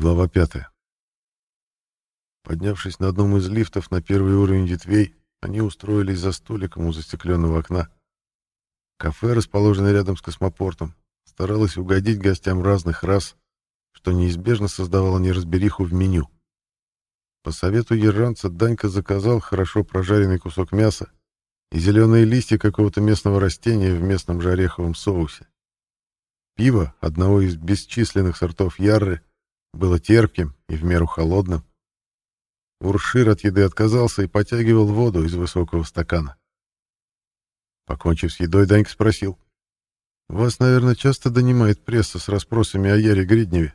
Глава 5. Поднявшись на одном из лифтов на первый уровень ветвей, они устроились за столиком у застекленного окна. Кафе, расположенное рядом с космопортом, старалось угодить гостям разных рас, что неизбежно создавало неразбериху в меню. По совету иранца Данька заказал хорошо прожаренный кусок мяса и зеленые листья какого-то местного растения в местном же ореховом соусе. Пиво, одного из бесчисленных сортов ярры, было терпким и в меру холодным. Уршир от еды отказался и потягивал воду из высокого стакана. Покончив с едой, Данька спросил. «Вас, наверное, часто донимает пресса с расспросами о Яре Гридневе?»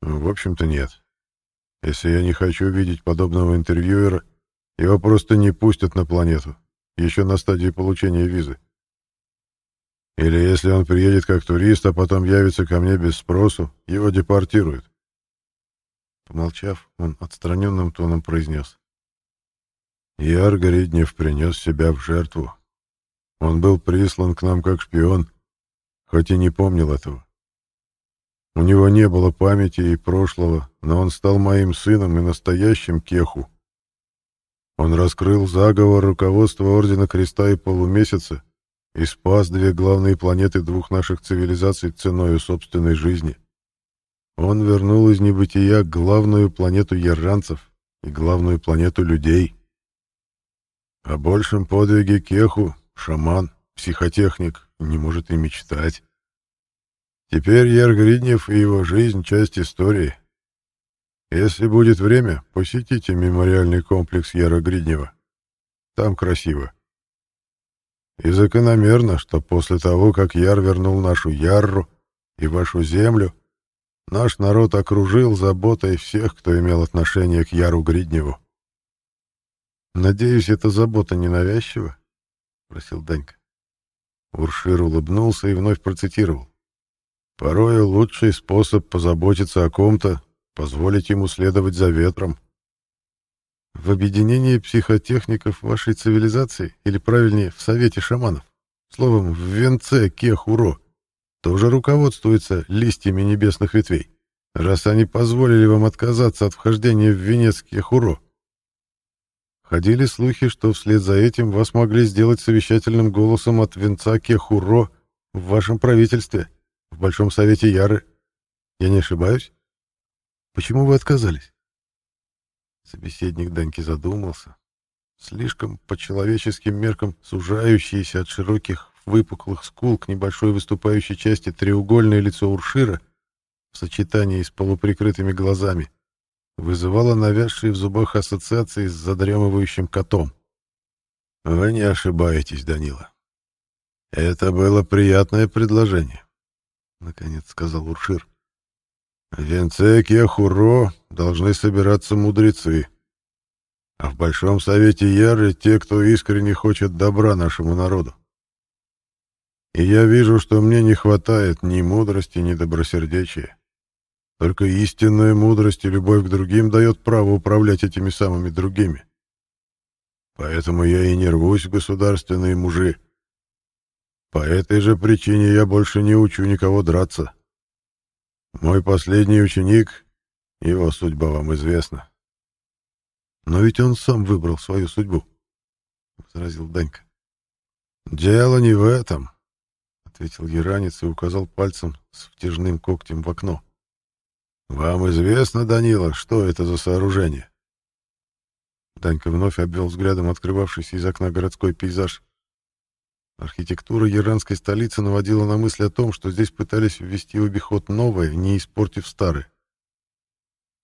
«В общем-то, нет. Если я не хочу видеть подобного интервьюера, его просто не пустят на планету, еще на стадии получения визы. Или если он приедет как турист, а потом явится ко мне без спросу, его депортируют. Помолчав, он отстраненным тоном произнес. Яр Гориднев принес себя в жертву. Он был прислан к нам как шпион, хоть и не помнил этого. У него не было памяти и прошлого, но он стал моим сыном и настоящим кеху. Он раскрыл заговор руководства Ордена Креста и Полумесяца и спас две главные планеты двух наших цивилизаций ценой собственной жизни. Он вернул из небытия главную планету ярранцев и главную планету людей. О большем подвиге Кеху шаман, психотехник не может и мечтать. Теперь Яр Гриднев и его жизнь — часть истории. Если будет время, посетите мемориальный комплекс Яра Гриднева. Там красиво. И закономерно, что после того, как Яр вернул нашу Ярру и вашу землю, наш народ окружил заботой всех, кто имел отношение к Яру Гридневу. «Надеюсь, эта забота ненавязчива?» — просил Данька. Уршир улыбнулся и вновь процитировал. «Порой лучший способ позаботиться о ком-то — позволить ему следовать за ветром». В объединении психотехников вашей цивилизации, или правильнее, в совете шаманов, словом, в венце Кехуро, тоже руководствуется листьями небесных ветвей, раз они позволили вам отказаться от вхождения в венец Кехуро. Ходили слухи, что вслед за этим вас могли сделать совещательным голосом от венца Кехуро в вашем правительстве, в Большом Совете Яры. Я не ошибаюсь? Почему вы отказались? Собеседник Даньки задумался. Слишком по человеческим меркам сужающееся от широких выпуклых скул к небольшой выступающей части треугольное лицо Уршира в сочетании с полуприкрытыми глазами вызывало навязшие в зубах ассоциации с задремывающим котом. «Вы не ошибаетесь, Данила. Это было приятное предложение», — наконец сказал Уршир. В венце Кехуро должны собираться мудрецы. А в Большом Совете Яры те, кто искренне хочет добра нашему народу. И я вижу, что мне не хватает ни мудрости, ни добросердечия. Только истинная мудрость и любовь к другим дает право управлять этими самыми другими. Поэтому я и не рвусь в государственные мужи. По этой же причине я больше не учу никого драться. Мой последний ученик, его судьба вам известна. Но ведь он сам выбрал свою судьбу, возразил Данька. Дело не в этом, ответил Еранец и указал пальцем с втяжным когтем в окно. Вам известно, Данила, что это за сооружение? Данька вновь обвел взглядом открывавшийся из окна городской пейзаж. Архитектура иранской столицы наводила на мысль о том, что здесь пытались ввести в обиход новое, не испортив старое.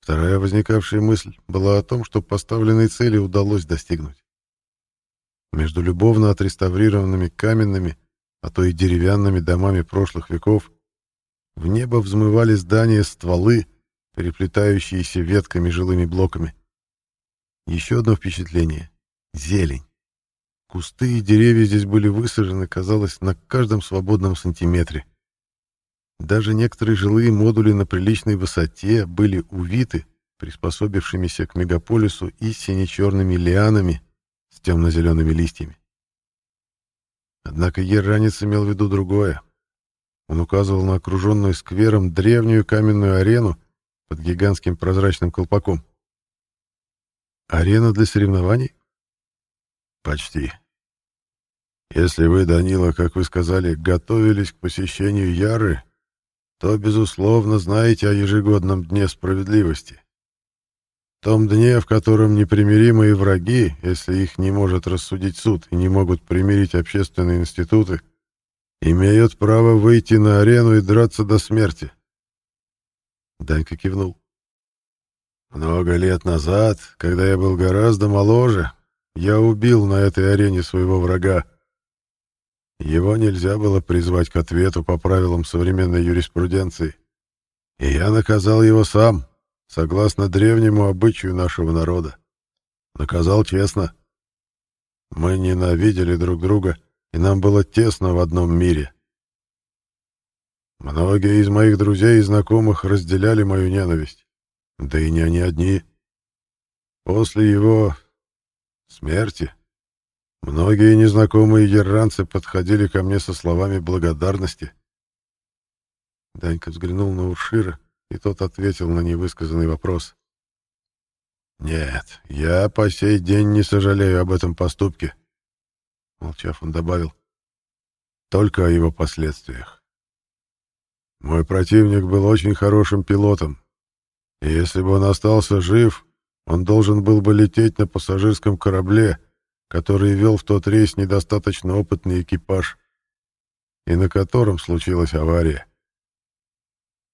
Вторая возникавшая мысль была о том, что поставленной цели удалось достигнуть. Между любовно отреставрированными каменными, а то и деревянными домами прошлых веков в небо взмывали здания стволы, переплетающиеся ветками жилыми блоками. Еще одно впечатление — зелень. Кусты и деревья здесь были высажены, казалось, на каждом свободном сантиметре. Даже некоторые жилые модули на приличной высоте были увиты, приспособившимися к мегаполису и сине-черными лианами с темно-зелеными листьями. Однако Ерранец имел в виду другое. Он указывал на окруженную сквером древнюю каменную арену, под гигантским прозрачным колпаком. Арена для соревнований? Почти. Если вы, Данила, как вы сказали, готовились к посещению Яры, то, безусловно, знаете о ежегодном Дне Справедливости. Том дне, в котором непримиримые враги, если их не может рассудить суд и не могут примирить общественные институты, имеют право выйти на арену и драться до смерти. Данька кивнул. Много лет назад, когда я был гораздо моложе, я убил на этой арене своего врага. Его нельзя было призвать к ответу по правилам современной юриспруденции. И я наказал его сам, согласно древнему обычаю нашего народа. Наказал честно. Мы ненавидели друг друга, и нам было тесно в одном мире. Многие из моих друзей и знакомых разделяли мою ненависть. Да и не они одни. После его смерти многие незнакомые ерранцы подходили ко мне со словами благодарности. Данька взглянул на Уршира, и тот ответил на невысказанный вопрос. «Нет, я по сей день не сожалею об этом поступке», — молчав, он добавил. «Только о его последствиях. Мой противник был очень хорошим пилотом, и если бы он остался жив, он должен был бы лететь на пассажирском корабле, который вел в тот рейс недостаточно опытный экипаж, и на котором случилась авария.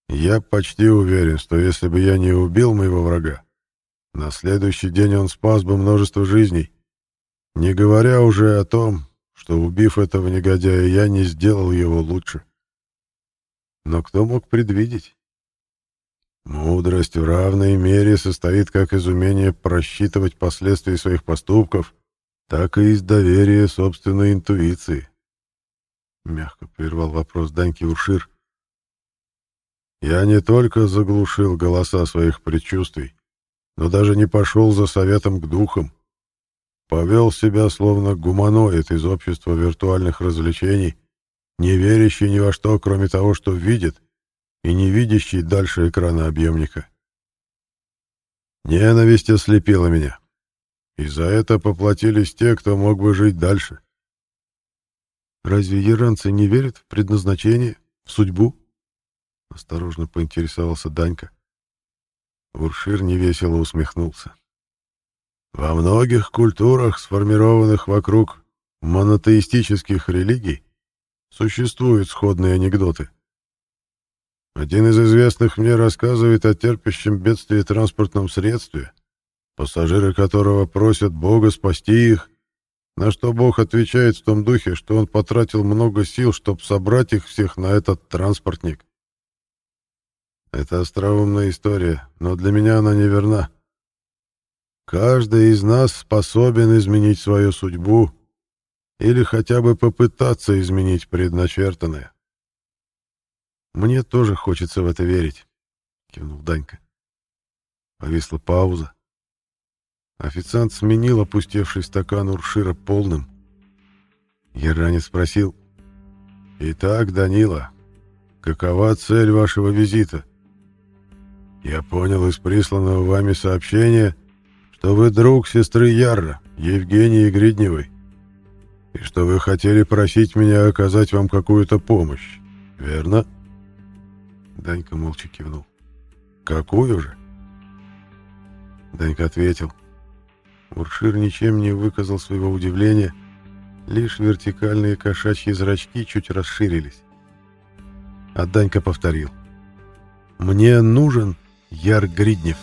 Я почти уверен, что если бы я не убил моего врага, на следующий день он спас бы множество жизней, не говоря уже о том, что, убив этого негодяя, я не сделал его лучше. Но кто мог предвидеть? Мудрость в равной мере состоит как из умения просчитывать последствия своих поступков, так и из доверия собственной интуиции. Мягко прервал вопрос Даньки Уршир, я не только заглушил голоса своих предчувствий, но даже не пошел за советом к духам. Повел себя словно гуманоид из общества виртуальных развлечений, не верящий ни во что, кроме того, что видит, и не видящий дальше экрана объемника. Ненависть ослепила меня. И за это поплатились те, кто мог бы жить дальше. Разве иранцы не верят в предназначение, в судьбу? Осторожно поинтересовался Данька. Уршир невесело усмехнулся. Во многих культурах, сформированных вокруг монотеистических религий, существуют сходные анекдоты. Один из известных мне рассказывает о терпящем бедствии транспортном средстве, пассажиры которого просят Бога спасти их, на что Бог отвечает в том духе, что он потратил много сил, чтобы собрать их всех на этот транспортник. Это остроумная история, но для меня она неверна. Каждый из нас способен изменить свою судьбу или хотя бы попытаться изменить предначертанное. «Мне тоже хочется в это верить», — кивнул Данька. Повисла пауза. Официант сменил опустевший стакан Уршира полным. Яранец спросил. «Итак, Данила, какова цель вашего визита?» Я понял из присланного вами сообщения, что вы друг сестры Ярра, Евгении Гридневой, и что вы хотели просить меня оказать вам какую-то помощь, верно?» Данька молча кивнул. «Какую же?» Данька ответил. Уршир ничем не выказал своего удивления, лишь вертикальные кошачьи зрачки чуть расширились. А Данька повторил. «Мне нужен Яр Гриднев.